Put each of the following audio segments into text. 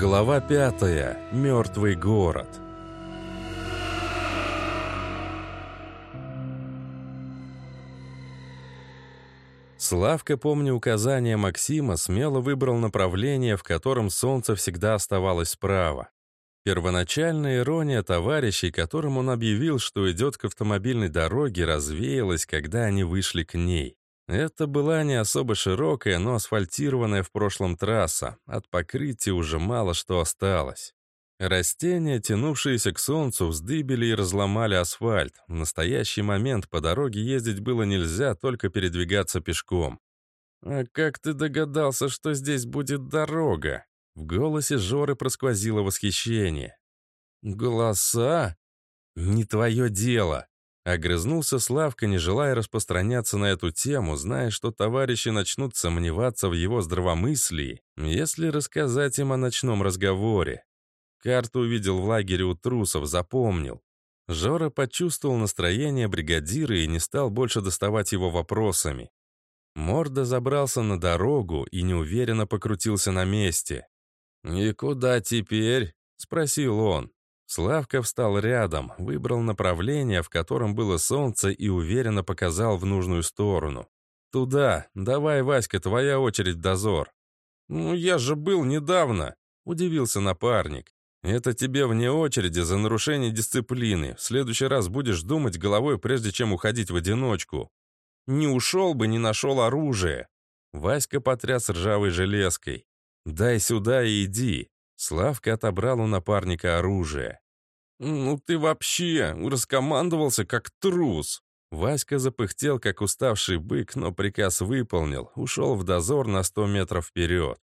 Глава пятая. Мертвый город. Славка, помня указания Максима, смело выбрал направление, в котором солнце всегда оставалось справа. Первоначальная ирония товарищей, которым он объявил, что идет к автомобильной дороге, развеялась, когда они вышли к ней. Это была не особо широкая, но асфальтированная в прошлом трасса. От покрытия уже мало что осталось. Растения, тянувшиеся к солнцу, вздыбили и разломали асфальт. В настоящий момент по дороге ездить было нельзя, только передвигаться пешком. «А как ты догадался, что здесь будет дорога?» В голосе Жоры просквозило восхищение. «Голоса? Не твое дело!» Огрызнулся Славка, не желая распространяться на эту тему, зная, что товарищи начнут сомневаться в его здравомыслии, если рассказать им о ночном разговоре. Карту увидел в лагере у трусов, запомнил. Жора почувствовал настроение бригадира и не стал больше доставать его вопросами. Морда забрался на дорогу и неуверенно покрутился на месте. «И куда теперь?» — спросил он. Славка встал рядом, выбрал направление, в котором было солнце, и уверенно показал в нужную сторону. «Туда. Давай, Васька, твоя очередь дозор». «Ну, я же был недавно», — удивился напарник. «Это тебе вне очереди за нарушение дисциплины. В следующий раз будешь думать головой, прежде чем уходить в одиночку. Не ушел бы, не нашел оружие». Васька потряс ржавой железкой. «Дай сюда и иди. Славка отобрал у напарника оружие. «Ну ты вообще раскомандовался как трус!» Васька запыхтел, как уставший бык, но приказ выполнил, ушел в дозор на сто метров вперед.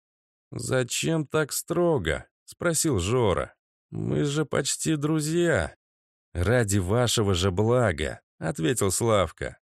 «Зачем так строго?» — спросил Жора. «Мы же почти друзья». «Ради вашего же блага», — ответил Славка.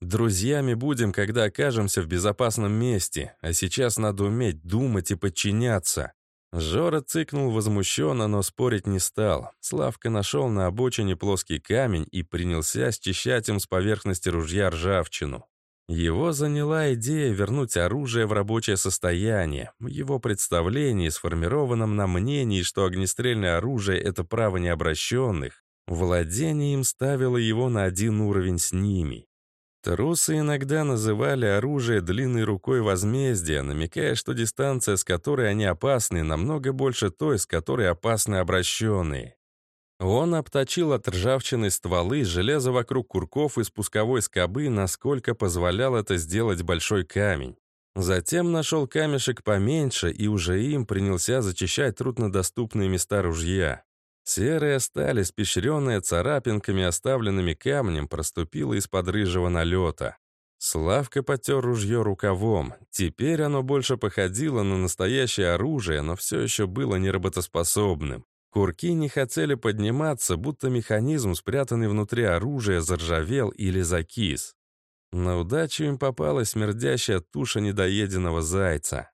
«Друзьями будем, когда окажемся в безопасном месте, а сейчас надо уметь думать и подчиняться. Жора цыкнул возмущенно, но спорить не стал. Славка нашел на обочине плоский камень и принялся счищать им с поверхности ружья ржавчину. Его заняла идея вернуть оружие в рабочее состояние. В его представлении, сформированном на мнении, что огнестрельное оружие — это право необращенных, владение им ставило его на один уровень с ними. Трусы иногда называли оружие длинной рукой возмездия, намекая, что дистанция, с которой они опасны, намного больше той, с которой опасны обращенные. Он обточил от ржавчины стволы, железо вокруг курков и спусковой скобы, насколько позволял это сделать большой камень. Затем нашел камешек поменьше и уже им принялся зачищать труднодоступные места ружья. Серая сталь, испещренная царапинками, оставленными камнем, проступила из-под рыжего налета. Славка потер ружье рукавом. Теперь оно больше походило на настоящее оружие, но все еще было неработоспособным. Курки не хотели подниматься, будто механизм, спрятанный внутри оружия, заржавел или закис. На удачу им попалась смердящая туша недоеденного зайца.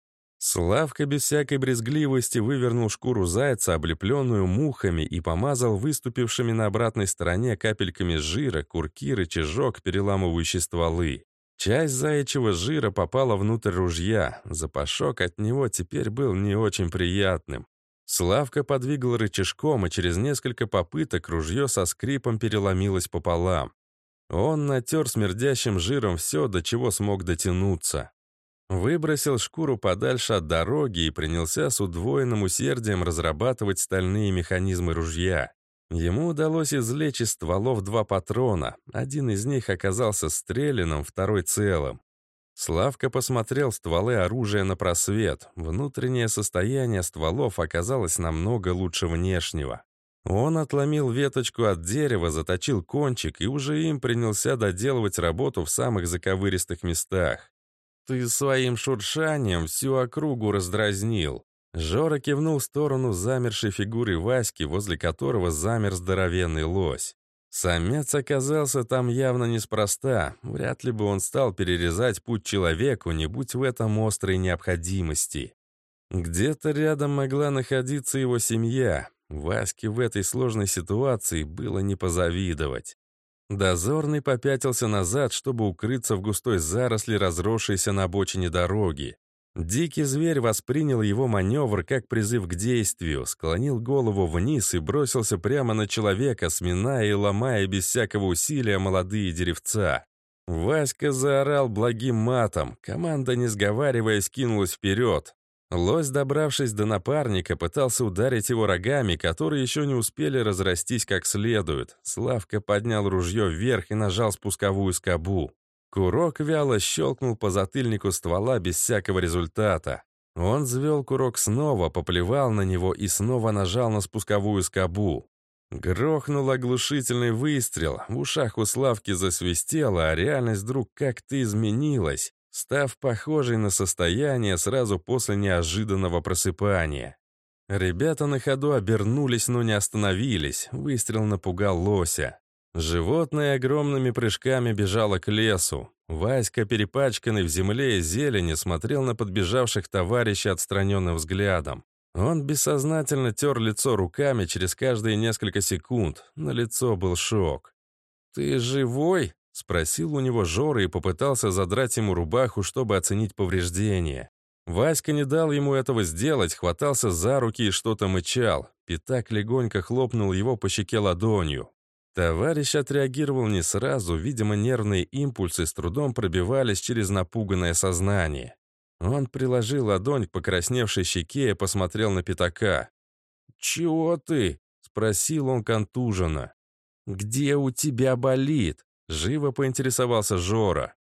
Славка без всякой брезгливости вывернул шкуру зайца, облепленную мухами, и помазал выступившими на обратной стороне капельками жира, курки, рычажок, переламывающий стволы. Часть заячьего жира попала внутрь ружья. Запашок от него теперь был не очень приятным. Славка подвигал рычажком, и через несколько попыток ружье со скрипом переломилось пополам. Он натер смердящим жиром все, до чего смог дотянуться. Выбросил шкуру подальше от дороги и принялся с удвоенным усердием разрабатывать стальные механизмы ружья. Ему удалось извлечь из стволов два патрона. Один из них оказался стрелянным, второй целым. Славка посмотрел стволы оружия на просвет. Внутреннее состояние стволов оказалось намного лучше внешнего. Он отломил веточку от дерева, заточил кончик и уже им принялся доделывать работу в самых заковыристых местах. «Ты своим шуршанием всю округу раздразнил». Жора кивнул в сторону замершей фигуры Васьки, возле которого замер здоровенный лось. Самец оказался там явно неспроста. Вряд ли бы он стал перерезать путь человеку, не будь в этом острой необходимости. Где-то рядом могла находиться его семья. Ваське в этой сложной ситуации было не позавидовать. Дозорный попятился назад, чтобы укрыться в густой заросли, разросшейся на обочине дороги. Дикий зверь воспринял его маневр как призыв к действию, склонил голову вниз и бросился прямо на человека, сминая и ломая без всякого усилия молодые деревца. Васька заорал благим матом, команда, не сговариваясь, кинулась вперед. Лось, добравшись до напарника, пытался ударить его рогами, которые еще не успели разрастись как следует. Славка поднял ружье вверх и нажал спусковую скобу. Курок вяло щелкнул по затыльнику ствола без всякого результата. Он взвел курок снова, поплевал на него и снова нажал на спусковую скобу. Грохнул оглушительный выстрел, в ушах у Славки засвистело, а реальность вдруг как-то изменилась, став похожей на состояние сразу после неожиданного просыпания. Ребята на ходу обернулись, но не остановились, выстрел напугал лося. Животное огромными прыжками бежало к лесу. Васька, перепачканный в земле и зелени, смотрел на подбежавших товарищей отстраненным взглядом. Он бессознательно тер лицо руками через каждые несколько секунд. На лицо был шок. «Ты живой?» — спросил у него Жора и попытался задрать ему рубаху, чтобы оценить повреждения. Васька не дал ему этого сделать, хватался за руки и что-то мычал. Пятак легонько хлопнул его по щеке ладонью. Товарищ отреагировал не сразу, видимо, нервные импульсы с трудом пробивались через напуганное сознание. Он приложил ладонь к покрасневшей щеке и посмотрел на пятака. «Чего ты?» — спросил он контуженно. «Где у тебя болит?» — живо поинтересовался Жора.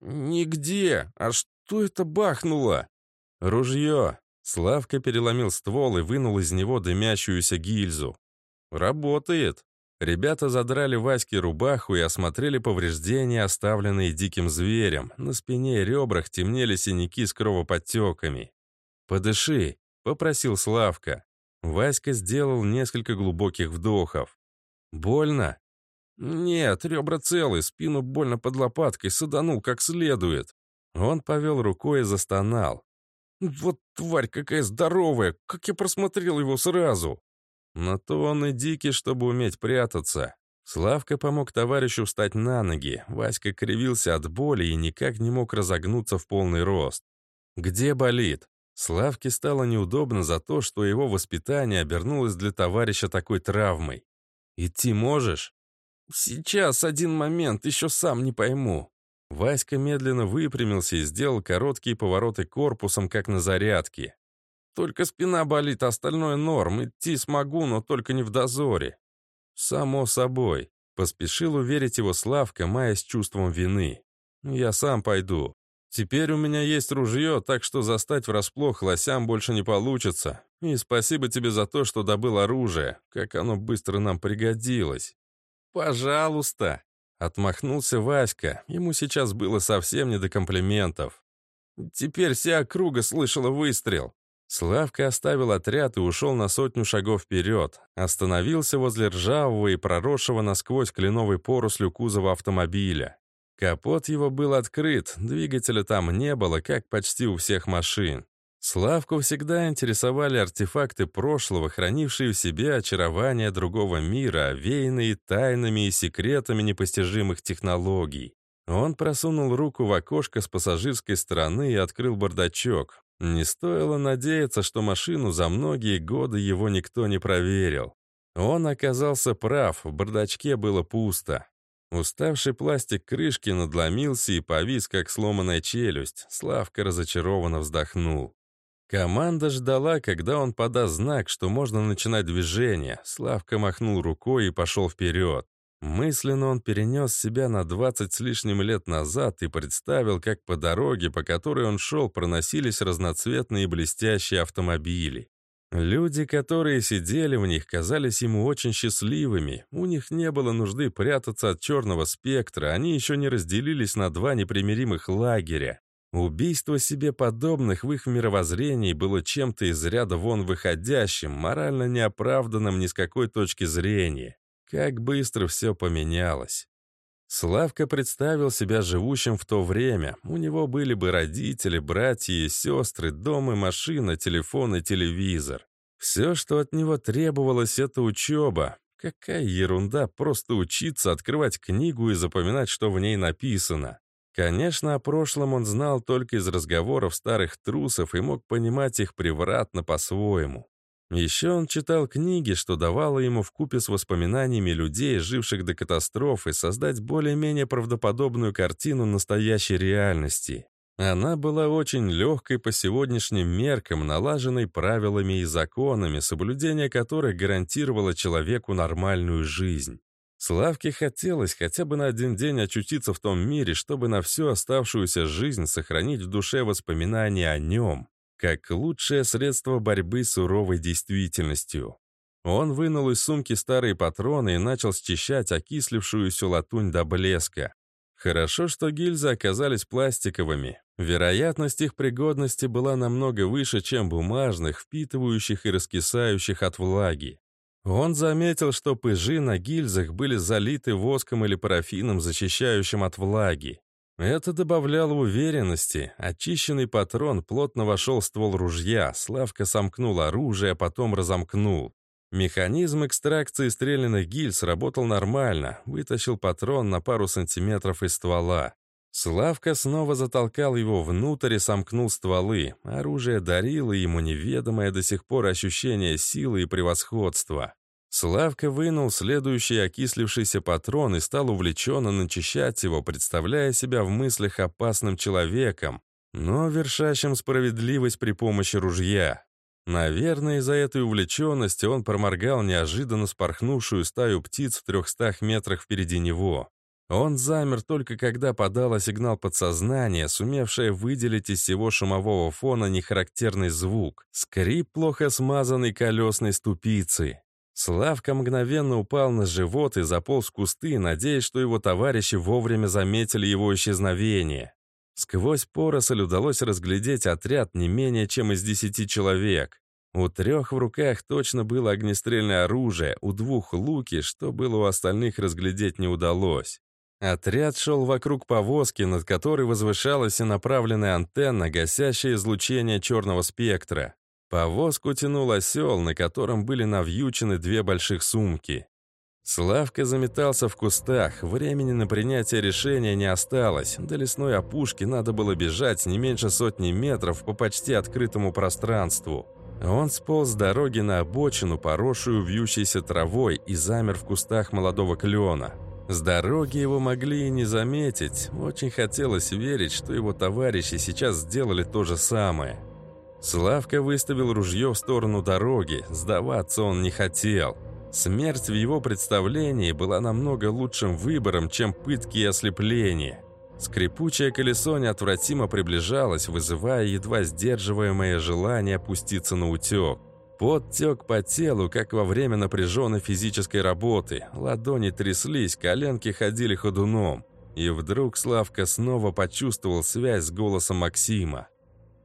«Нигде. А что это бахнуло?» «Ружье». Славка переломил ствол и вынул из него дымящуюся гильзу. «Работает», Ребята задрали Ваське рубаху и осмотрели повреждения, оставленные диким зверем. На спине и ребрах темнели синяки с кровоподтеками. «Подыши», — попросил Славка. Васька сделал несколько глубоких вдохов. «Больно?» «Нет, ребра целы, спину больно под лопаткой, саданул как следует». Он повел рукой и застонал. «Вот тварь какая здоровая, как я просмотрел его сразу!» Но то он и дикий, чтобы уметь прятаться. Славка помог товарищу встать на ноги. Васька кривился от боли и никак не мог разогнуться в полный рост. «Где болит?» Славке стало неудобно за то, что его воспитание обернулось для товарища такой травмой. «Идти можешь?» «Сейчас один момент, еще сам не пойму». Васька медленно выпрямился и сделал короткие повороты корпусом, как на зарядке. Только спина болит, остальное норм. Идти смогу, но только не в дозоре. Само собой. Поспешил уверить его Славка, маясь чувством вины. Я сам пойду. Теперь у меня есть ружье, так что застать врасплох лосям больше не получится. И спасибо тебе за то, что добыл оружие. Как оно быстро нам пригодилось. Пожалуйста. Отмахнулся Васька. Ему сейчас было совсем не до комплиментов. Теперь вся округа слышала выстрел. Славка оставил отряд и ушел на сотню шагов вперед. Остановился возле ржавого и проросшего насквозь кленовой порослю кузова автомобиля. Капот его был открыт, двигателя там не было, как почти у всех машин. Славку всегда интересовали артефакты прошлого, хранившие в себе очарование другого мира, овеянные тайнами и секретами непостижимых технологий. Он просунул руку в окошко с пассажирской стороны и открыл бардачок. Не стоило надеяться, что машину за многие годы его никто не проверил. Он оказался прав, в бардачке было пусто. Уставший пластик крышки надломился и повис, как сломанная челюсть. Славка разочарованно вздохнул. Команда ждала, когда он подаст знак, что можно начинать движение. Славка махнул рукой и пошел вперед. Мысленно он перенес себя на 20 с лишним лет назад и представил, как по дороге, по которой он шел, проносились разноцветные блестящие автомобили. Люди, которые сидели в них, казались ему очень счастливыми. У них не было нужды прятаться от черного спектра, они еще не разделились на два непримиримых лагеря. Убийство себе подобных в их мировоззрении было чем-то из ряда вон выходящим, морально неоправданным ни с какой точки зрения. Как быстро все поменялось. Славка представил себя живущим в то время. У него были бы родители, братья и сестры, дом и машина, телефон и телевизор. Все, что от него требовалось, это учеба. Какая ерунда просто учиться, открывать книгу и запоминать, что в ней написано. Конечно, о прошлом он знал только из разговоров старых трусов и мог понимать их превратно по-своему. Еще он читал книги, что давало ему вкупе с воспоминаниями людей, живших до катастрофы, создать более-менее правдоподобную картину настоящей реальности. Она была очень легкой по сегодняшним меркам, налаженной правилами и законами, соблюдение которых гарантировало человеку нормальную жизнь. Славке хотелось хотя бы на один день очутиться в том мире, чтобы на всю оставшуюся жизнь сохранить в душе воспоминания о нем, как лучшее средство борьбы с суровой действительностью. Он вынул из сумки старые патроны и начал счищать окислившуюся латунь до блеска. Хорошо, что гильзы оказались пластиковыми. Вероятность их пригодности была намного выше, чем бумажных, впитывающих и раскисающих от влаги. Он заметил, что пыжи на гильзах были залиты воском или парафином, защищающим от влаги. Это добавляло уверенности. Очищенный патрон плотно вошел в ствол ружья, Славка сомкнул оружие, а потом разомкнул. Механизм экстракции стрелянных гильз работал нормально, вытащил патрон на пару сантиметров из ствола. Славка снова затолкал его внутрь и сомкнул стволы. Оружие дарило ему неведомое до сих пор ощущение силы и превосходства. Славка вынул следующий окислившийся патрон и стал увлеченно начищать его, представляя себя в мыслях опасным человеком, но вершащим справедливость при помощи ружья. Наверное, из-за этой увлеченности он проморгал неожиданно спорхнувшую стаю птиц в трехстах метрах впереди него. Он замер только когда подало сигнал подсознания, сумевшее выделить из всего шумового фона нехарактерный звук — скрип плохо смазанной колесной ступицы. Славка мгновенно упал на живот и заполз в кусты, надеясь, что его товарищи вовремя заметили его исчезновение. Сквозь поросль удалось разглядеть отряд не менее чем из десяти человек. У трех в руках точно было огнестрельное оружие, у двух — луки, что было у остальных разглядеть не удалось. Отряд шел вокруг повозки, над которой возвышалась и направленная антенна, гасящая излучение черного спектра. Повозку тянул осел, на котором были навьючены две больших сумки. Славка заметался в кустах, времени на принятие решения не осталось. До лесной опушки надо было бежать не меньше сотни метров по почти открытому пространству. Он сполз с дороги на обочину, поросшую вьющейся травой, и замер в кустах молодого клена. С дороги его могли и не заметить. Очень хотелось верить, что его товарищи сейчас сделали то же самое. Славка выставил ружье в сторону дороги, сдаваться он не хотел. Смерть в его представлении была намного лучшим выбором, чем пытки и ослепление. Скрипучее колесо неотвратимо приближалось, вызывая едва сдерживаемое желание опуститься на утек. Пот тек по телу, как во время напряженной физической работы. Ладони тряслись, коленки ходили ходуном. И вдруг Славка снова почувствовал связь с голосом Максима.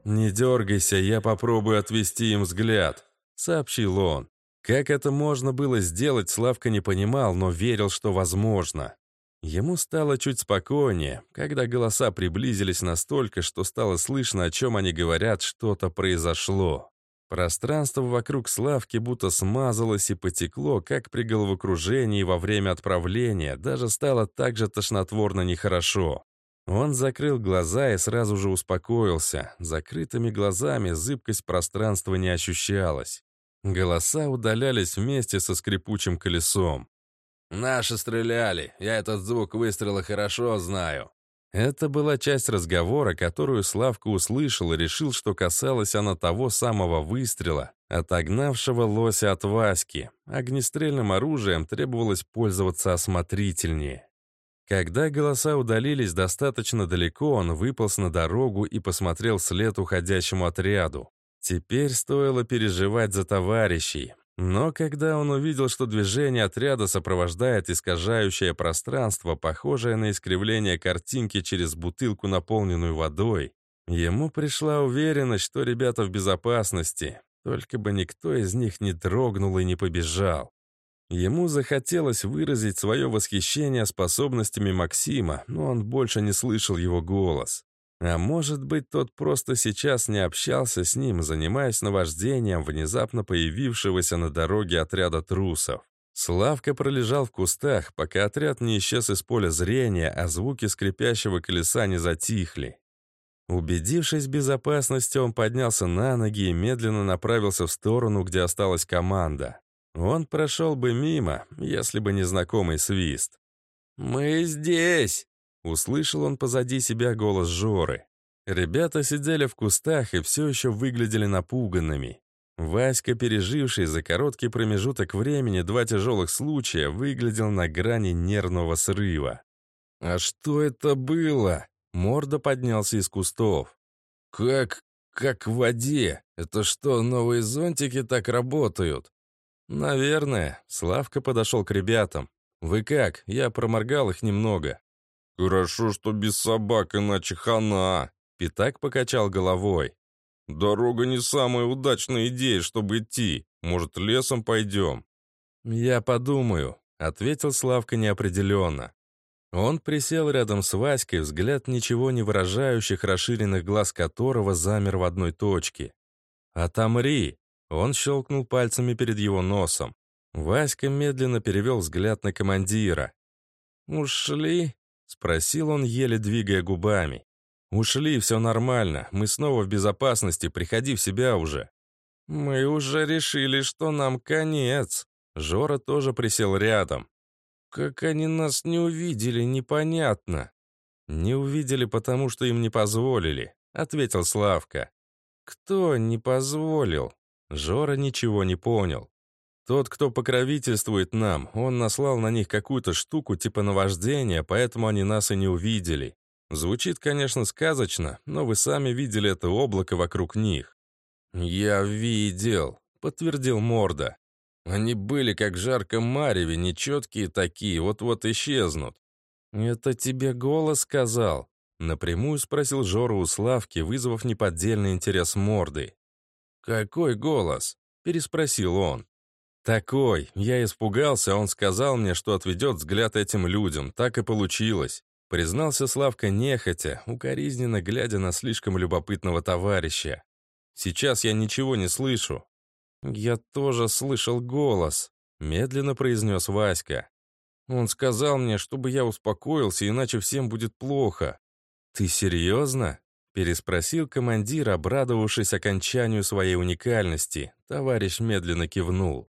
«Не дергайся, я попробую отвести им взгляд», — сообщил он. Как это можно было сделать, Славка не понимал, но верил, что возможно. Ему стало чуть спокойнее, когда голоса приблизились настолько, что стало слышно, о чем они говорят, что-то произошло. Пространство вокруг Славки будто смазалось и потекло, как при головокружении во время отправления, даже стало так же тошнотворно нехорошо. Он закрыл глаза и сразу же успокоился. Закрытыми глазами зыбкость пространства не ощущалась. Голоса удалялись вместе со скрипучим колесом. «Наши стреляли. Я этот звук выстрела хорошо знаю». Это была часть разговора, которую Славка услышал и решил, что касалась она того самого выстрела, отогнавшего лося от Васьки. Огнестрельным оружием требовалось пользоваться осмотрительнее. Когда голоса удалились достаточно далеко, он выполз на дорогу и посмотрел вслед уходящему отряду. Теперь стоило переживать за товарищей. Но когда он увидел, что движение отряда сопровождает искажающее пространство, похожее на искривление картинки через бутылку, наполненную водой, ему пришла уверенность, что ребята в безопасности, только бы никто из них не дрогнул и не побежал. Ему захотелось выразить свое восхищение способностями Максима, но он больше не слышал его голос. А может быть, тот просто сейчас не общался с ним, занимаясь наваждением внезапно появившегося на дороге отряда трусов. Славка пролежал в кустах, пока отряд не исчез из поля зрения, а звуки скрипящего колеса не затихли. Убедившись в безопасности, он поднялся на ноги и медленно направился в сторону, где осталась команда. Он прошел бы мимо, если бы не знакомый свист. «Мы здесь!» — услышал он позади себя голос Жоры. Ребята сидели в кустах и все еще выглядели напуганными. Васька, переживший за короткий промежуток времени два тяжелых случая, выглядел на грани нервного срыва. «А что это было?» Морда поднялся из кустов. «Как... как в воде? Это что, новые зонтики так работают?» «Наверное». Славка подошел к ребятам. «Вы как? Я проморгал их немного». «Хорошо, что без собак, иначе хана!» Питак покачал головой. «Дорога не самая удачная идея, чтобы идти. Может, лесом пойдем?» «Я подумаю», — ответил Славка неопределенно. Он присел рядом с Васькой, взгляд ничего не выражающих, расширенных глаз которого замер в одной точке. «Отомри!» Он щелкнул пальцами перед его носом. Васька медленно перевел взгляд на командира. «Ушли?» — спросил он, еле двигая губами. «Ушли, все нормально. Мы снова в безопасности, приходи в себя уже». «Мы уже решили, что нам конец». Жора тоже присел рядом. «Как они нас не увидели, непонятно». «Не увидели, потому что им не позволили», — ответил Славка. «Кто не позволил?» Жора ничего не понял. Тот, кто покровительствует нам, он наслал на них какую-то штуку типа наваждения, поэтому они нас и не увидели. Звучит, конечно, сказочно, но вы сами видели это облако вокруг них. «Я видел», — подтвердил Морда. «Они были как жарко мареве, нечеткие такие, вот-вот исчезнут». «Это тебе голос сказал?» Напрямую спросил Жора у Славки, вызвав неподдельный интерес Морды. «Какой голос?» — переспросил он. «Такой. Я испугался, он сказал мне, что отведет взгляд этим людям. Так и получилось». Признался Славка нехотя, укоризненно глядя на слишком любопытного товарища. «Сейчас я ничего не слышу». «Я тоже слышал голос», — медленно произнес Васька. «Он сказал мне, чтобы я успокоился, иначе всем будет плохо». «Ты серьезно?» — переспросил командир, обрадовавшись окончанию своей уникальности. Товарищ медленно кивнул.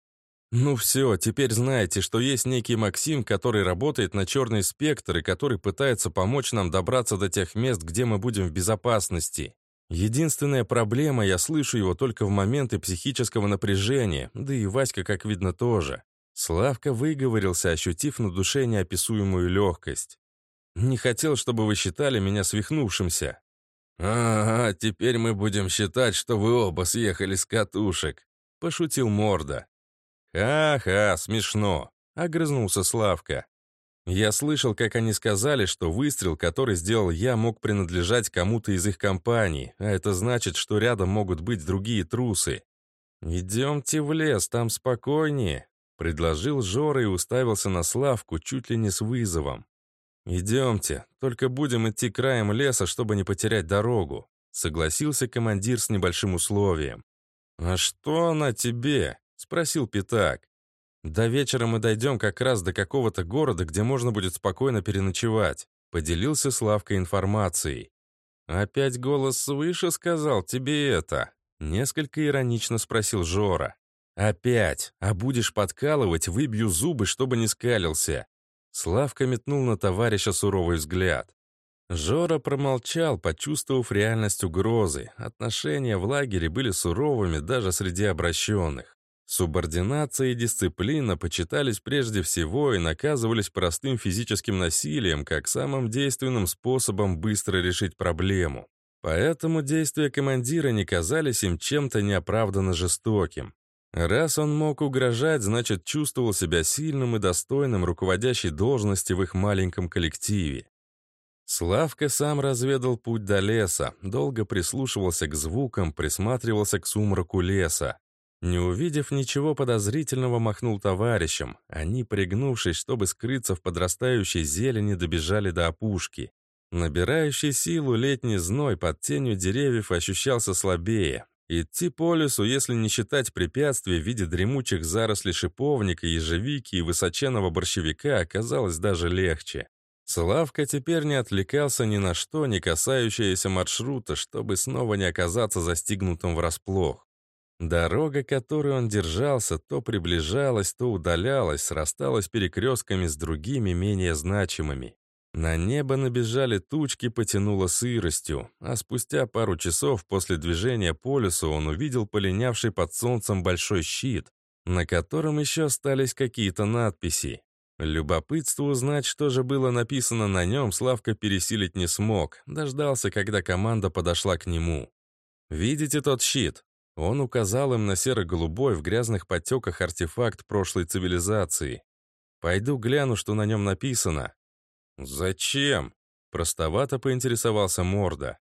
«Ну все, теперь знаете, что есть некий Максим, который работает на черный спектр и который пытается помочь нам добраться до тех мест, где мы будем в безопасности. Единственная проблема, я слышу его только в моменты психического напряжения, да и Васька, как видно, тоже. Славка выговорился, ощутив на душе неописуемую легкость. «Не хотел, чтобы вы считали меня свихнувшимся». «Ага, теперь мы будем считать, что вы оба съехали с катушек», — пошутил Морда. «Ха-ха, смешно», — огрызнулся Славка. Я слышал, как они сказали, что выстрел, который сделал я, мог принадлежать кому-то из их компаний, а это значит, что рядом могут быть другие трусы. «Идемте в лес, там спокойнее», — предложил Жора и уставился на Славку чуть ли не с вызовом. «Идемте, только будем идти краем леса, чтобы не потерять дорогу», — согласился командир с небольшим условием. «А что она тебе?» — спросил Питак. «До вечера мы дойдем как раз до какого-то города, где можно будет спокойно переночевать», — поделился Славка информацией. «Опять голос свыше сказал тебе это?» — несколько иронично спросил Жора. «Опять. А будешь подкалывать, выбью зубы, чтобы не скалился». Славка метнул на товарища суровый взгляд. Жора промолчал, почувствовав реальность угрозы. Отношения в лагере были суровыми даже среди обращенных. Субординация и дисциплина почитались прежде всего и наказывались простым физическим насилием как самым действенным способом быстро решить проблему. Поэтому действия командира не казались им чем-то неоправданно жестоким. Раз он мог угрожать, значит, чувствовал себя сильным и достойным руководящей должности в их маленьком коллективе. Славка сам разведал путь до леса, долго прислушивался к звукам, присматривался к сумраку леса. Не увидев ничего подозрительного, махнул товарищем. Они, пригнувшись, чтобы скрыться в подрастающей зелени, добежали до опушки. Набирающий силу летний зной под тенью деревьев ощущался слабее, Идти по лесу, если не считать препятствий в виде дремучих зарослей шиповника, ежевики и высоченного борщевика, оказалось даже легче. Славка теперь не отвлекался ни на что, не касающееся маршрута, чтобы снова не оказаться застигнутым врасплох. Дорога, которой он держался, то приближалась, то удалялась, срасталась перекрестками с другими, менее значимыми. На небо набежали тучки, потянуло сыростью, а спустя пару часов после движения по лесу он увидел полинявший под солнцем большой щит, на котором еще остались какие-то надписи. Любопытство узнать, что же было написано на нем, Славка пересилить не смог, дождался, когда команда подошла к нему. «Видите тот щит?» Он указал им на серо-голубой в грязных подтеках артефакт прошлой цивилизации. «Пойду гляну, что на нем написано». «Зачем?» — простовато поинтересовался Морда.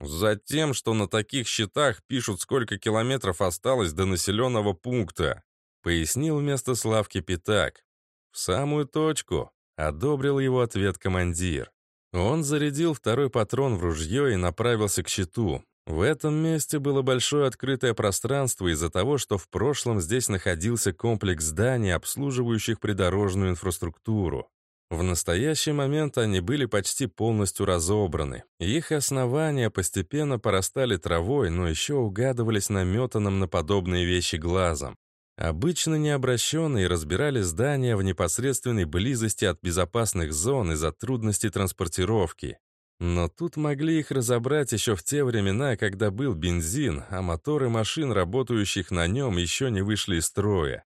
«Затем, что на таких счетах пишут, сколько километров осталось до населенного пункта», — пояснил вместо Славки Пятак. «В самую точку», — одобрил его ответ командир. Он зарядил второй патрон в ружье и направился к щиту. В этом месте было большое открытое пространство из-за того, что в прошлом здесь находился комплекс зданий, обслуживающих придорожную инфраструктуру. В настоящий момент они были почти полностью разобраны. Их основания постепенно порастали травой, но еще угадывались наметанным на подобные вещи глазом. Обычно необращенные разбирали здания в непосредственной близости от безопасных зон из-за трудностей транспортировки. Но тут могли их разобрать еще в те времена, когда был бензин, а моторы машин, работающих на нем, еще не вышли из строя.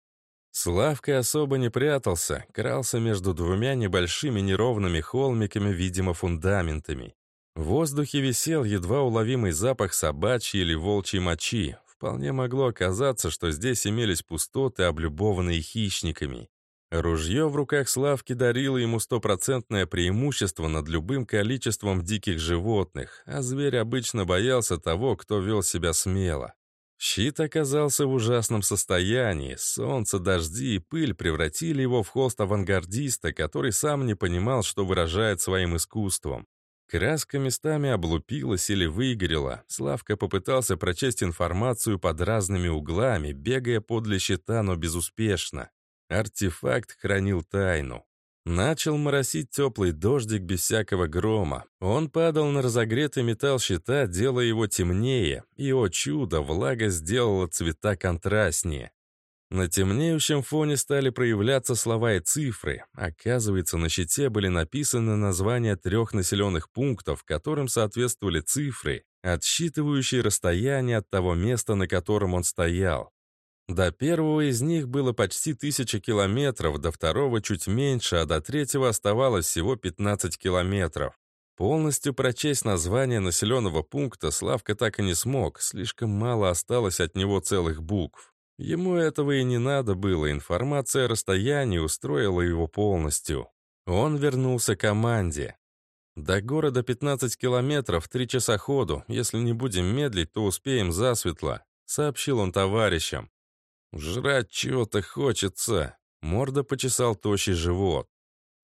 Славка особо не прятался, крался между двумя небольшими неровными холмиками, видимо, фундаментами. В воздухе висел едва уловимый запах собачьей или волчьей мочи. Вполне могло оказаться, что здесь имелись пустоты, облюбованные хищниками. Ружье в руках Славки дарило ему стопроцентное преимущество над любым количеством диких животных, а зверь обычно боялся того, кто вел себя смело. Щит оказался в ужасном состоянии. Солнце, дожди и пыль превратили его в холст авангардиста, который сам не понимал, что выражает своим искусством. Краска местами облупилась или выгорела. Славка попытался прочесть информацию под разными углами, бегая подле щита, но безуспешно. Артефакт хранил тайну. Начал моросить теплый дождик без всякого грома. Он падал на разогретый металл щита, делая его темнее, и, о чудо, влага сделала цвета контрастнее. На темнеющем фоне стали проявляться слова и цифры. Оказывается, на щите были написаны названия трех населенных пунктов, которым соответствовали цифры, отсчитывающие расстояние от того места, на котором он стоял. До первого из них было почти тысяча километров, до второго чуть меньше, а до третьего оставалось всего 15 километров. Полностью прочесть название населенного пункта Славка так и не смог, слишком мало осталось от него целых букв. Ему этого и не надо было, информация о расстоянии устроила его полностью. Он вернулся к команде. До города 15 километров, три часа ходу. Если не будем медлить, то успеем засветло, сообщил он товарищам. «Жрать чего-то хочется!» Морда почесал тощий живот.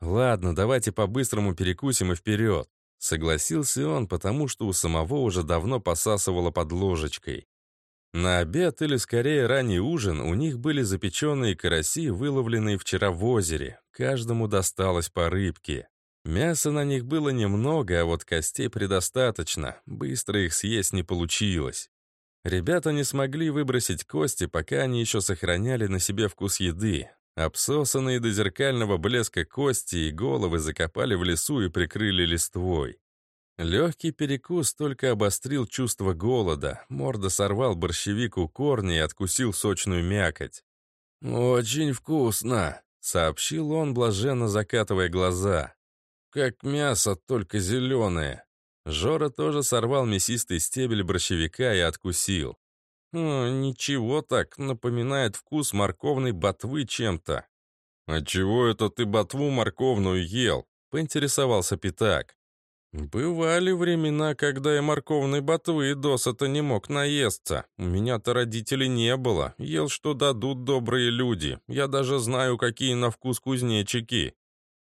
«Ладно, давайте по-быстрому перекусим и вперед!» Согласился он, потому что у самого уже давно посасывало под ложечкой. На обед, или скорее ранний ужин, у них были запеченные караси, выловленные вчера в озере. Каждому досталось по рыбке. Мяса на них было немного, а вот костей предостаточно. Быстро их съесть не получилось. Ребята не смогли выбросить кости, пока они еще сохраняли на себе вкус еды. Обсосанные до зеркального блеска кости и головы закопали в лесу и прикрыли листвой. Легкий перекус только обострил чувство голода. Морда сорвал борщевик у корня и откусил сочную мякоть. «Очень вкусно», — сообщил он, блаженно закатывая глаза. «Как мясо, только зеленое. Жора тоже сорвал мясистый стебель борщевика и откусил. «О, ничего так, напоминает вкус морковной ботвы чем-то». «А чего это ты ботву морковную ел?» — поинтересовался Питак. «Бывали времена, когда я морковной ботвы досыта не мог наесться. У меня-то родителей не было. Ел, что дадут добрые люди. Я даже знаю, какие на вкус кузнечики.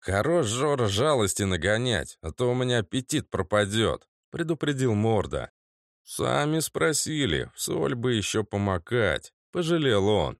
«Хорош, Жора, жалости нагонять, а то у меня аппетит пропадет», — предупредил Морда. «Сами спросили, соль бы еще помакать», — пожалел он.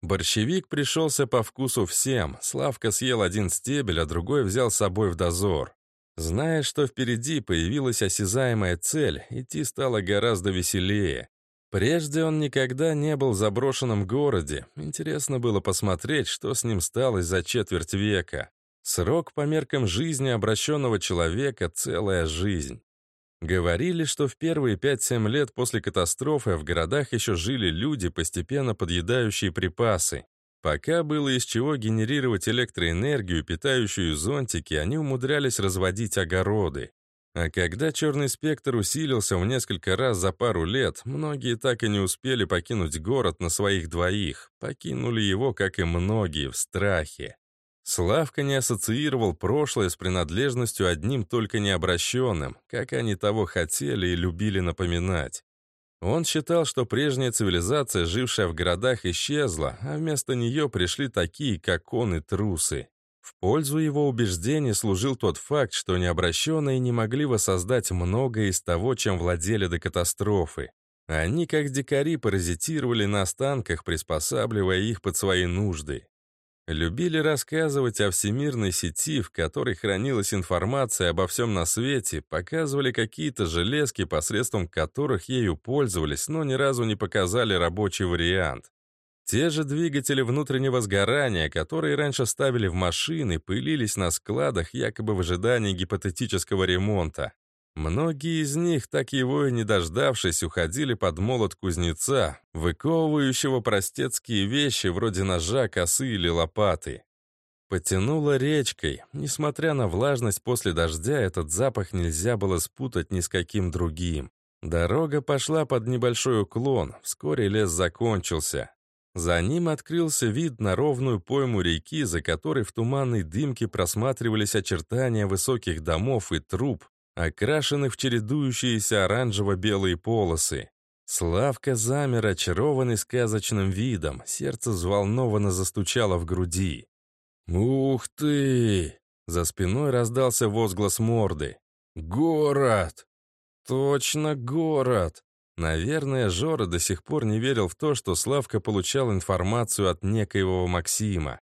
Борщевик пришелся по вкусу всем. Славка съел один стебель, а другой взял с собой в дозор. Зная, что впереди появилась осязаемая цель, идти стало гораздо веселее. Прежде он никогда не был в заброшенном городе. Интересно было посмотреть, что с ним стало за четверть века. Срок по меркам жизни обращенного человека — целая жизнь. Говорили, что в первые 5-7 лет после катастрофы в городах еще жили люди, постепенно подъедающие припасы. Пока было из чего генерировать электроэнергию, питающую зонтики, они умудрялись разводить огороды. А когда черный спектр усилился в несколько раз за пару лет, многие так и не успели покинуть город на своих двоих, покинули его, как и многие, в страхе. Славка не ассоциировал прошлое с принадлежностью одним только необращенным, как они того хотели и любили напоминать. Он считал, что прежняя цивилизация, жившая в городах, исчезла, а вместо нее пришли такие, как он и трусы. В пользу его убеждений служил тот факт, что необращенные не могли воссоздать многое из того, чем владели до катастрофы. Они, как дикари, паразитировали на останках, приспосабливая их под свои нужды. Любили рассказывать о всемирной сети, в которой хранилась информация обо всем на свете, показывали какие-то железки, посредством которых ею пользовались, но ни разу не показали рабочий вариант. Те же двигатели внутреннего сгорания, которые раньше ставили в машины, пылились на складах якобы в ожидании гипотетического ремонта. Многие из них, так его и не дождавшись, уходили под молот кузнеца, выковывающего простецкие вещи вроде ножа, косы или лопаты. Потянуло речкой. Несмотря на влажность после дождя, этот запах нельзя было спутать ни с каким другим. Дорога пошла под небольшой уклон, вскоре лес закончился. За ним открылся вид на ровную пойму реки, за которой в туманной дымке просматривались очертания высоких домов и труб, окрашенных в чередующиеся оранжево-белые полосы. Славка замер, очарованный сказочным видом, сердце взволнованно застучало в груди. «Ух ты!» — за спиной раздался возглас морды. «Город!» «Точно город!» Наверное, Жора до сих пор не верил в то, что Славка получал информацию от некоего Максима.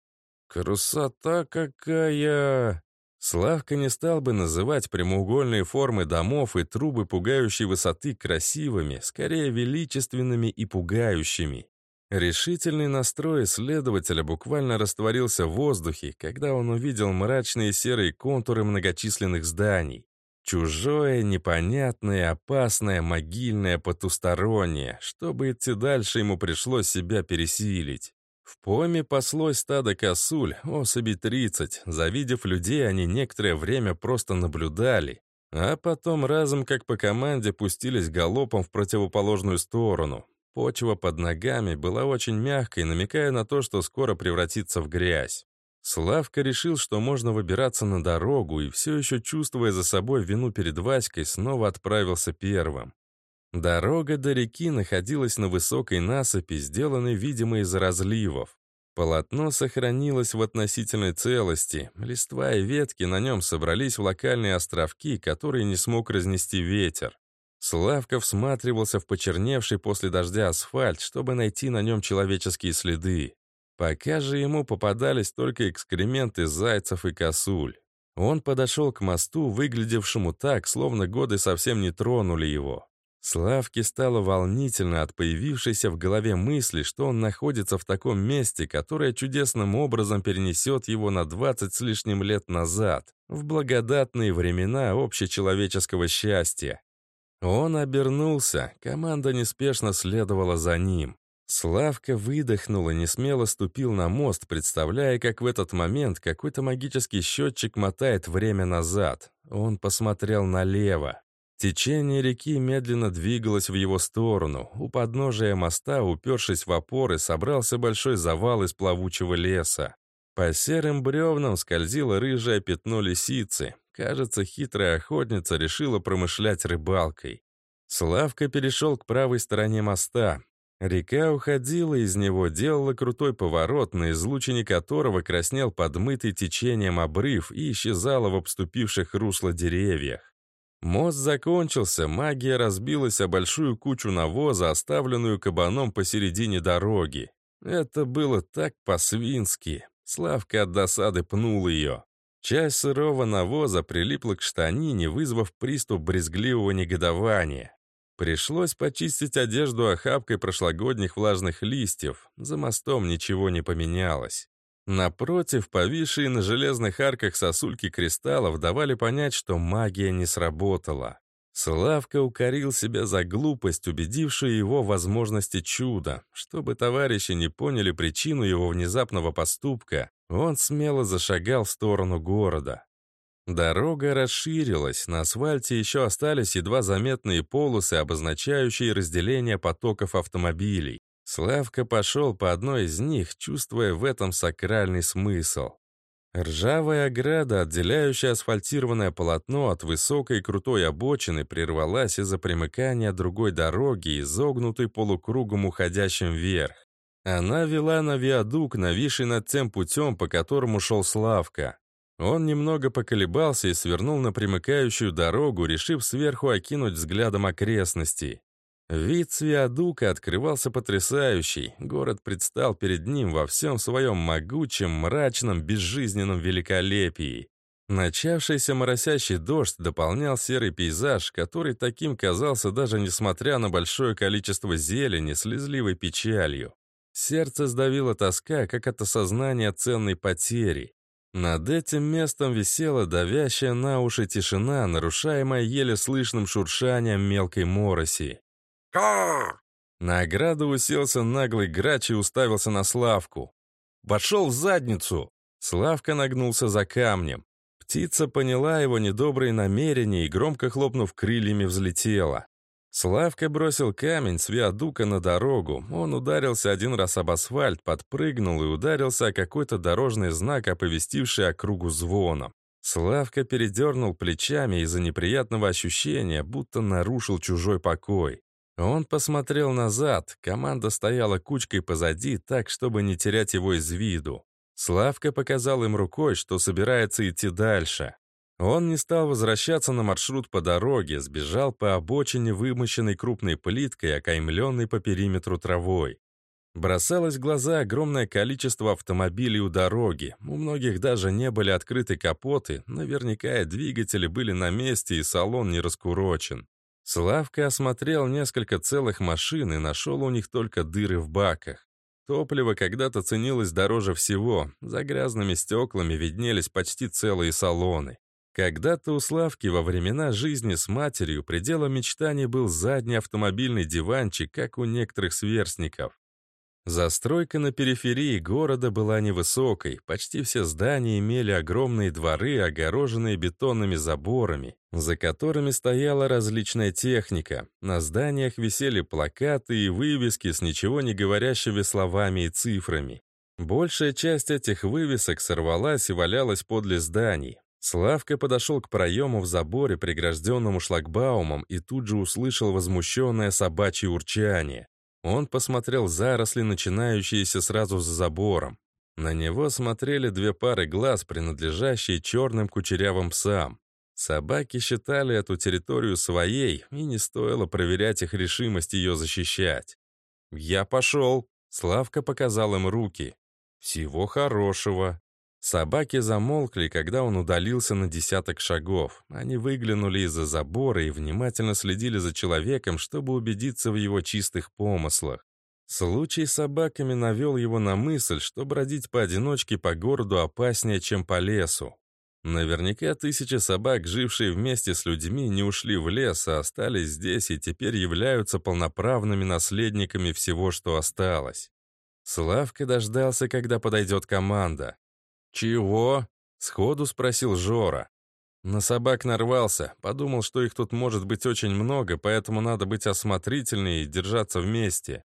«Красота какая!» Славка не стал бы называть прямоугольные формы домов и трубы пугающей высоты красивыми, скорее величественными и пугающими. Решительный настрой следователя буквально растворился в воздухе, когда он увидел мрачные серые контуры многочисленных зданий. Чужое, непонятное, опасное, могильное, потустороннее. Чтобы идти дальше, ему пришлось себя пересилить. В поме паслось стадо косуль, особей 30. Завидев людей, они некоторое время просто наблюдали, а потом разом, как по команде, пустились галопом в противоположную сторону. Почва под ногами была очень мягкой, намекая на то, что скоро превратится в грязь. Славка решил, что можно выбираться на дорогу, и все еще, чувствуя за собой вину перед Васькой, снова отправился первым. Дорога до реки находилась на высокой насыпи, сделанной, видимо, из разливов. Полотно сохранилось в относительной целости. Листва и ветки на нем собрались в локальные островки, которые не смог разнести ветер. Славка всматривался в почерневший после дождя асфальт, чтобы найти на нем человеческие следы. Пока же ему попадались только экскременты зайцев и косуль. Он подошел к мосту, выглядевшему так, словно годы совсем не тронули его. Славке стало волнительно от появившейся в голове мысли, что он находится в таком месте, которое чудесным образом перенесет его на 20 с лишним лет назад, в благодатные времена общечеловеческого счастья. Он обернулся, команда неспешно следовала за ним. Славка выдохнул и несмело ступил на мост, представляя, как в этот момент какой-то магический счетчик мотает время назад. Он посмотрел налево. Течение реки медленно двигалось в его сторону. У подножия моста, упершись в опоры, собрался большой завал из плавучего леса. По серым бревнам скользило рыжее пятно лисицы. Кажется, хитрая охотница решила промышлять рыбалкой. Славка перешел к правой стороне моста. Река уходила из него, делала крутой поворот, на излучине которого краснел подмытый течением обрыв и исчезала в обступивших русло деревьях. Мост закончился, магия разбилась о большую кучу навоза, оставленную кабаном посередине дороги. Это было так по-свински. Славка от досады пнул ее. Часть сырого навоза прилипла к штанине, вызвав приступ брезгливого негодования. Пришлось почистить одежду охапкой прошлогодних влажных листьев. За мостом ничего не поменялось. Напротив, повисшие на железных арках сосульки кристаллов давали понять, что магия не сработала. Славка укорил себя за глупость, убедившую его в возможности чуда. Чтобы товарищи не поняли причину его внезапного поступка, он смело зашагал в сторону города. Дорога расширилась, на асфальте еще остались едва заметные полосы, обозначающие разделение потоков автомобилей. Славка пошел по одной из них, чувствуя в этом сакральный смысл. Ржавая ограда, отделяющая асфальтированное полотно от высокой крутой обочины, прервалась из-за примыкания другой дороги, изогнутой полукругом уходящим вверх. Она вела на виадук, нависший над тем путем, по которому шел Славка. Он немного поколебался и свернул на примыкающую дорогу, решив сверху окинуть взглядом окрестности. Вид с виадука открывался потрясающий. Город предстал перед ним во всем своем могучем, мрачном, безжизненном великолепии. Начавшийся моросящий дождь дополнял серый пейзаж, который таким казался даже несмотря на большое количество зелени, слезливой печалью. Сердце сдавило тоска, как от осознания ценной потери. Над этим местом висела давящая на уши тишина, нарушаемая еле слышным шуршанием мелкой мороси. «Ка!» На ограду уселся наглый грач и уставился на Славку. «Пошел в задницу!» Славка нагнулся за камнем. Птица поняла его недобрые намерения и, громко хлопнув крыльями, взлетела. Славка бросил камень с виадука на дорогу. Он ударился один раз об асфальт, подпрыгнул и ударился о какой-то дорожный знак, оповестивший округу звоном. Славка передернул плечами из-за неприятного ощущения, будто нарушил чужой покой. Он посмотрел назад, команда стояла кучкой позади, так, чтобы не терять его из виду. Славка показал им рукой, что собирается идти дальше. Он не стал возвращаться на маршрут по дороге, сбежал по обочине, вымощенной крупной плиткой, окаймленной по периметру травой. Бросалось в глаза огромное количество автомобилей у дороги. У многих даже не были открыты капоты, наверняка и двигатели были на месте, и салон не раскурочен. Славка осмотрел несколько целых машин и нашел у них только дыры в баках. Топливо когда-то ценилось дороже всего, за грязными стеклами виднелись почти целые салоны. Когда-то у Славки во времена жизни с матерью пределом мечтаний был задний автомобильный диванчик, как у некоторых сверстников. Застройка на периферии города была невысокой, почти все здания имели огромные дворы, огороженные бетонными заборами, за которыми стояла различная техника. На зданиях висели плакаты и вывески с ничего не говорящими словами и цифрами. Большая часть этих вывесок сорвалась и валялась подле зданий. Славка подошел к проему в заборе, прегражденному шлагбаумом, и тут же услышал возмущенное собачье урчание. Он посмотрел заросли, начинающиеся сразу за забором. На него смотрели две пары глаз, принадлежащие черным кучерявым псам. Собаки считали эту территорию своей, и не стоило проверять их решимость ее защищать. «Я пошел!» Славка показал им руки. «Всего хорошего!» Собаки замолкли, когда он удалился на десяток шагов. Они выглянули из-за забора и внимательно следили за человеком, чтобы убедиться в его чистых помыслах. Случай с собаками навел его на мысль, что бродить поодиночке по городу опаснее, чем по лесу. Наверняка тысячи собак, жившие вместе с людьми, не ушли в лес, а остались здесь и теперь являются полноправными наследниками всего, что осталось. Славка дождался, когда подойдет команда. «Чего?» — сходу спросил Жора. На собак нарвался, подумал, что их тут может быть очень много, поэтому надо быть осмотрительнее и держаться вместе.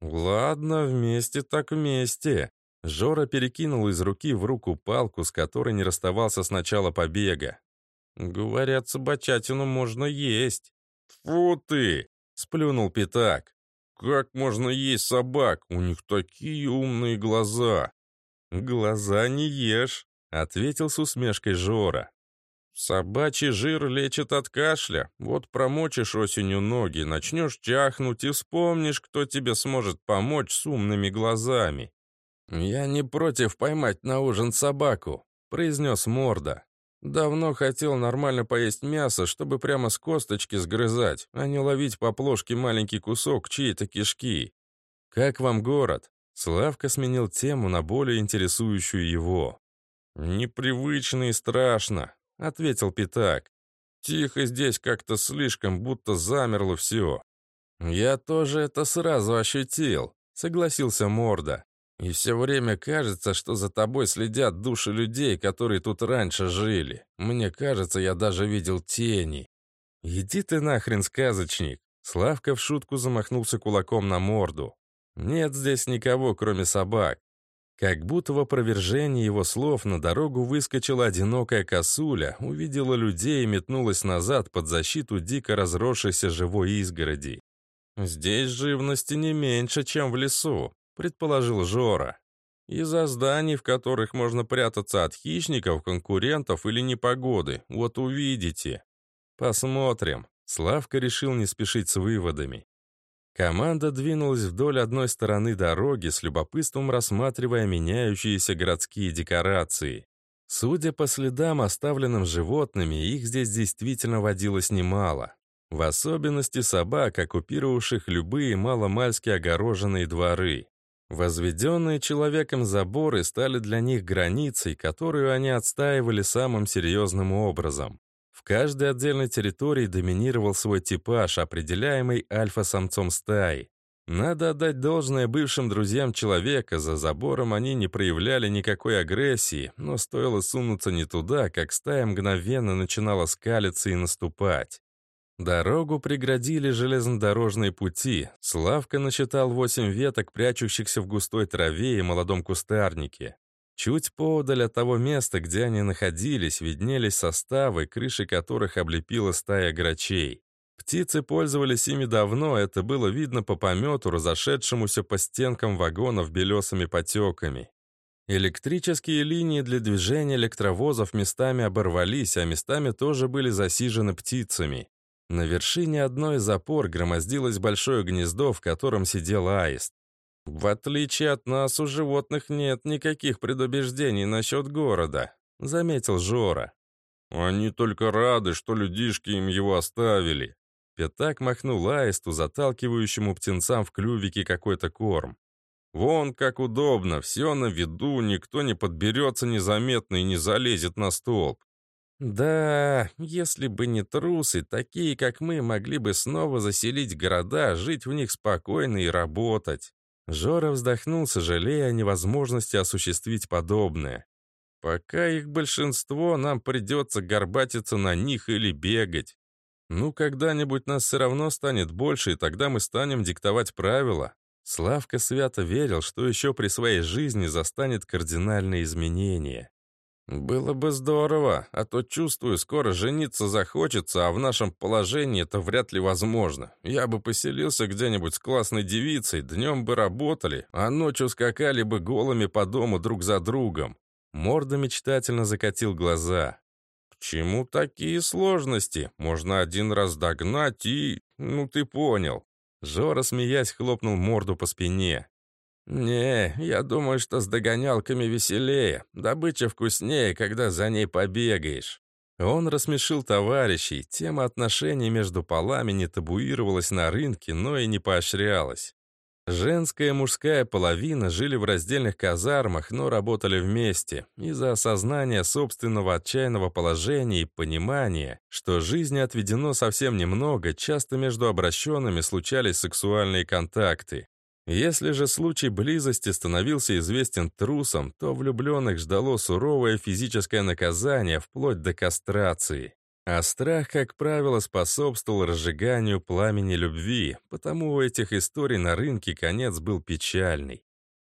«Ладно, вместе так вместе». Жора перекинул из руки в руку палку, с которой не расставался с начала побега. «Говорят, собачатину можно есть». «Фу ты!» — сплюнул Пятак. «Как можно есть собак? У них такие умные глаза!» «Глаза не ешь», — ответил с усмешкой Жора. Собачий жир лечит от кашля. Вот промочишь осенью ноги, начнешь чахнуть и вспомнишь, кто тебе сможет помочь с умными глазами. «Я не против поймать на ужин собаку», — произнес Морда. «Давно хотел нормально поесть мясо, чтобы прямо с косточки сгрызать, а не ловить по плошке маленький кусок чьей-то кишки. Как вам город?» Славка сменил тему на более интересующую его. «Непривычно и страшно», — ответил Питак. «Тихо здесь как-то слишком, будто замерло все». «Я тоже это сразу ощутил», — согласился Морда. «И все время кажется, что за тобой следят души людей, которые тут раньше жили. Мне кажется, я даже видел тени». «Иди ты нахрен, сказочник!» Славка в шутку замахнулся кулаком на морду. «Нет здесь никого, кроме собак. Как будто в опровержении его слов на дорогу выскочила одинокая косуля, увидела людей и метнулась назад под защиту дико разросшейся живой изгороди. «Здесь живности не меньше, чем в лесу», — предположил Жора. «Из-за зданий, в которых можно прятаться от хищников, конкурентов или непогоды. Вот увидите». «Посмотрим». Славка решил не спешить с выводами. Команда двинулась вдоль одной стороны дороги, с любопытством рассматривая меняющиеся городские декорации. Судя по следам, оставленным животными, их здесь действительно водилось немало. В особенности собак, оккупировавших любые маломальски огороженные дворы. Возведенные человеком заборы стали для них границей, которую они отстаивали самым серьезным образом. В каждой отдельной территории доминировал свой типаж, определяемый альфа-самцом стаи. Надо отдать должное бывшим друзьям человека, за забором они не проявляли никакой агрессии, но стоило сунуться не туда, как стая мгновенно начинала скалиться и наступать. Дорогу преградили железнодорожные пути. Славка насчитал восемь веток, прячущихся в густой траве и молодом кустарнике. Чуть поодаль от того места, где они находились, виднелись составы, крыши которых облепила стая грачей. Птицы пользовались ими давно, это было видно по помету, разошедшемуся по стенкам вагонов белесыми потеками. Электрические линии для движения электровозов местами оборвались, а местами тоже были засижены птицами. На вершине одной из опор громоздилось большое гнездо, в котором сидел аист. «В отличие от нас, у животных нет никаких предубеждений насчет города», — заметил Жора. «Они только рады, что людишки им его оставили». Пятак махнул аисту, заталкивающему птенцам в клювике какой-то корм. «Вон как удобно, все на виду, никто не подберется незаметно и не залезет на столб». «Да, если бы не трусы, такие, как мы, могли бы снова заселить города, жить в них спокойно и работать. Жора вздохнул, сожалея о невозможности осуществить подобное. «Пока их большинство, нам придется горбатиться на них или бегать. Ну, когда-нибудь нас все равно станет больше, и тогда мы станем диктовать правила». Славка свято верил, что еще при своей жизни застанет кардинальные изменения. «Было бы здорово, а то, чувствую, скоро жениться захочется, а в нашем положении это вряд ли возможно. Я бы поселился где-нибудь с классной девицей, днем бы работали, а ночью скакали бы голыми по дому друг за другом». Морда мечтательно закатил глаза. «К чему такие сложности? Можно один раз догнать и... Ну, ты понял». Жора, смеясь, хлопнул морду по спине. «Не, я думаю, что с догонялками веселее. Добыча вкуснее, когда за ней побегаешь». Он рассмешил товарищей, тема отношений между полами не табуировалась на рынке, но и не поощрялась. Женская и мужская половина жили в раздельных казармах, но работали вместе, из-за осознания собственного отчаянного положения и понимания, что жизни отведено совсем немного, часто между обращенными случались сексуальные контакты. Если же случай близости становился известен трусом, то влюбленных ждало суровое физическое наказание вплоть до кастрации. А страх, как правило, способствовал разжиганию пламени любви, потому у этих историй на рынке конец был печальный.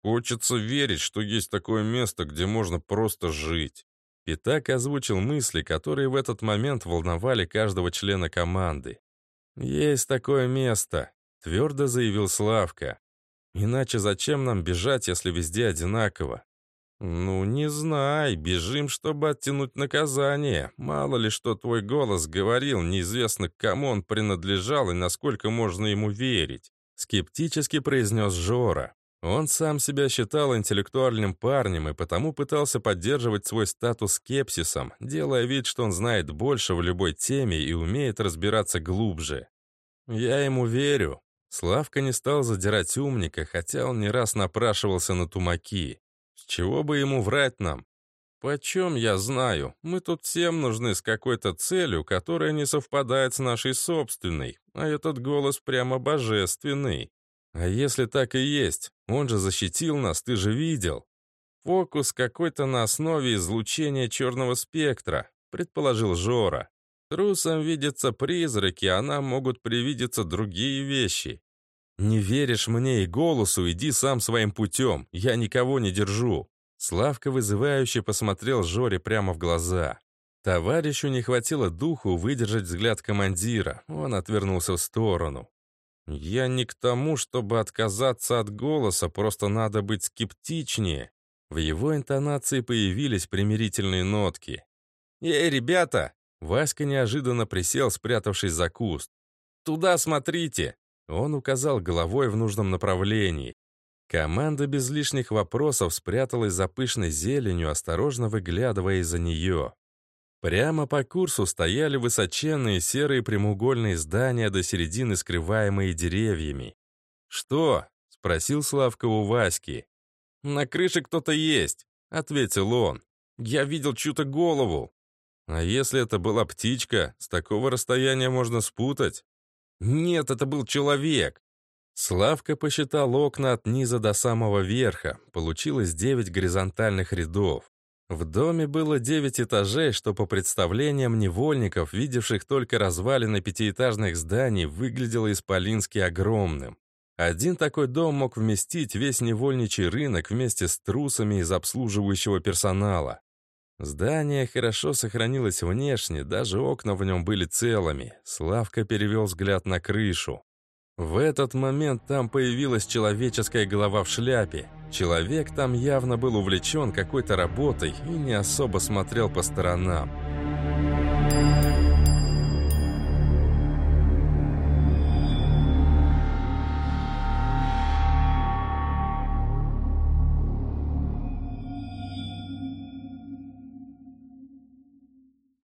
«Хочется верить, что есть такое место, где можно просто жить». Питак озвучил мысли, которые в этот момент волновали каждого члена команды. «Есть такое место», — твердо заявил Славка. Иначе зачем нам бежать, если везде одинаково? «Ну, не знай, бежим, чтобы оттянуть наказание. Мало ли, что твой голос говорил, неизвестно, к кому он принадлежал и насколько можно ему верить», скептически произнес Жора. Он сам себя считал интеллектуальным парнем и потому пытался поддерживать свой статус скепсисом, делая вид, что он знает больше в любой теме и умеет разбираться глубже. «Я ему верю». Славка не стал задирать умника, хотя он не раз напрашивался на тумаки. С чего бы ему врать нам? Почем я знаю? Мы тут всем нужны с какой-то целью, которая не совпадает с нашей собственной, а этот голос прямо божественный. А если так и есть? Он же защитил нас, ты же видел. Фокус какой-то на основе излучения черного спектра, предположил Жора. Трусам видятся призраки, а нам могут привидеться другие вещи. «Не веришь мне и голосу, иди сам своим путем, я никого не держу». Славка вызывающе посмотрел Жоре прямо в глаза. Товарищу не хватило духу выдержать взгляд командира, он отвернулся в сторону. «Я не к тому, чтобы отказаться от голоса, просто надо быть скептичнее». В его интонации появились примирительные нотки. «Эй, ребята!» Васька неожиданно присел, спрятавшись за куст. «Туда смотрите!» Он указал головой в нужном направлении. Команда без лишних вопросов спряталась за пышной зеленью, осторожно выглядывая из-за нее. Прямо по курсу стояли высоченные серые прямоугольные здания до середины, скрываемые деревьями. «Что?» — спросил Славка у Васьки. «На крыше кто-то есть», — ответил он. «Я видел чью-то голову». «А если это была птичка, с такого расстояния можно спутать?» Нет, это был человек. Славка посчитал окна от низа до самого верха. Получилось девять горизонтальных рядов. В доме было девять этажей, что по представлениям невольников, видевших только развалины пятиэтажных зданий, выглядело исполински огромным. Один такой дом мог вместить весь невольничий рынок вместе с трусами из обслуживающего персонала. Здание хорошо сохранилось внешне, даже окна в нем были целыми. Славка перевел взгляд на крышу. В этот момент там появилась человеческая голова в шляпе. Человек там явно был увлечен какой-то работой и не особо смотрел по сторонам. Thank